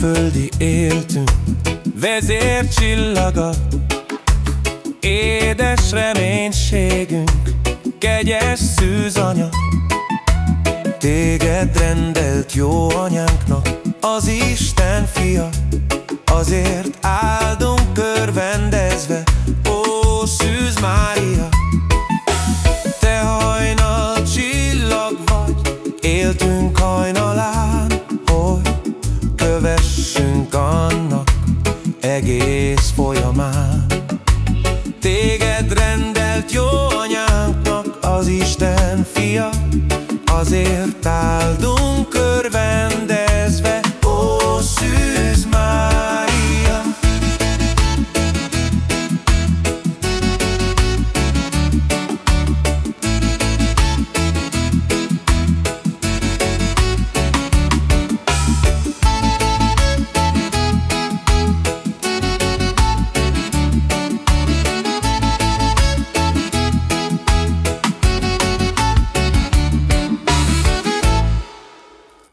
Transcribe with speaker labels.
Speaker 1: földi éltünk, vezércsillaga, édes reménységünk, kegyes szűzanya. Téged rendelt jó anyánknak, az Isten fia, azért áldunk körvendezve, ó Szűz Mária. Te hajnal csillag vagy, éltünk hajnalán, hogy kövessünk annak egész folyamán. Téged rendelt jó anyánknak az Isten fia, azért áldunk